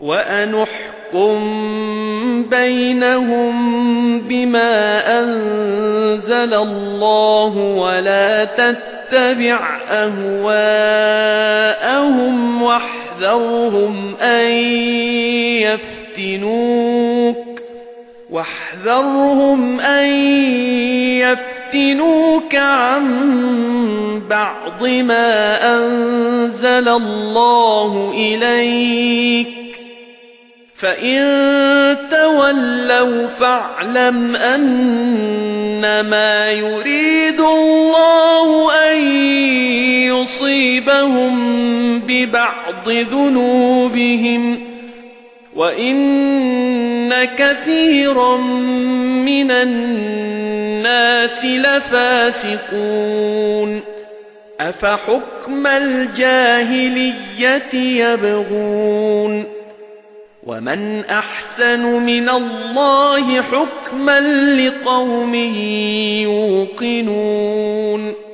وَأَنُحْكُم بَيْنَهُم بِمَا أَنزَلَ اللَّهُ وَلَا تَتَّبِعْ أَهْوَاءَهُمْ وَاحْذَرْهُمْ أَن يَفْتِنُوكَ وَاحْذَرْهُمْ أَن يَفْتِنُوكَ عَن بَعْضِ مَا أَنزَلَ اللَّهُ إِلَيْكَ فَإِن تَوَلَّوْا فَاعْلَمْ أَنَّمَا يُرِيدُ اللَّهُ أَن يُصِيبَهُم بِبَعْضِ ذُنُوبِهِمْ وَإِنَّ كَثِيرًا مِنَ النَّاسِ لَفَاسِقُونَ. أَفَحُكْمَ الْجَاهِلِيَّةِ يَبْغُونَ؟ وَمَنْ أَحْسَنُ مِنَ اللَّهِ حُكْمًا لِقَوْمٍ يُوقِنُونَ؟